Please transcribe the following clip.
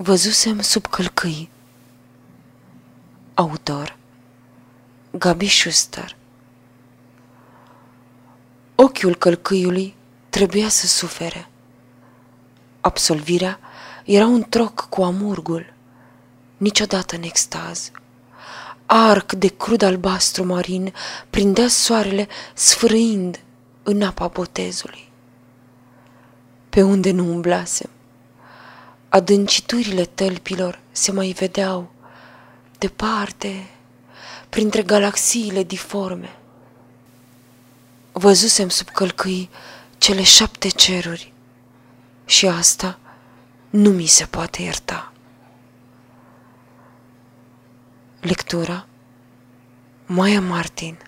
Văzusem sub călcâi Autor Gabi Schuster Ochiul călcâiului trebuia să sufere. Absolvirea era un troc cu amurgul, niciodată în extaz. Arc de crud albastru marin prindea soarele sfârâind în apa botezului. Pe unde nu umblasem, adânciturile tălpilor se mai vedeau, departe, printre galaxiile diforme. Văzusem sub călcâi cele șapte ceruri și asta nu mi se poate ierta. Lectura Maya Martin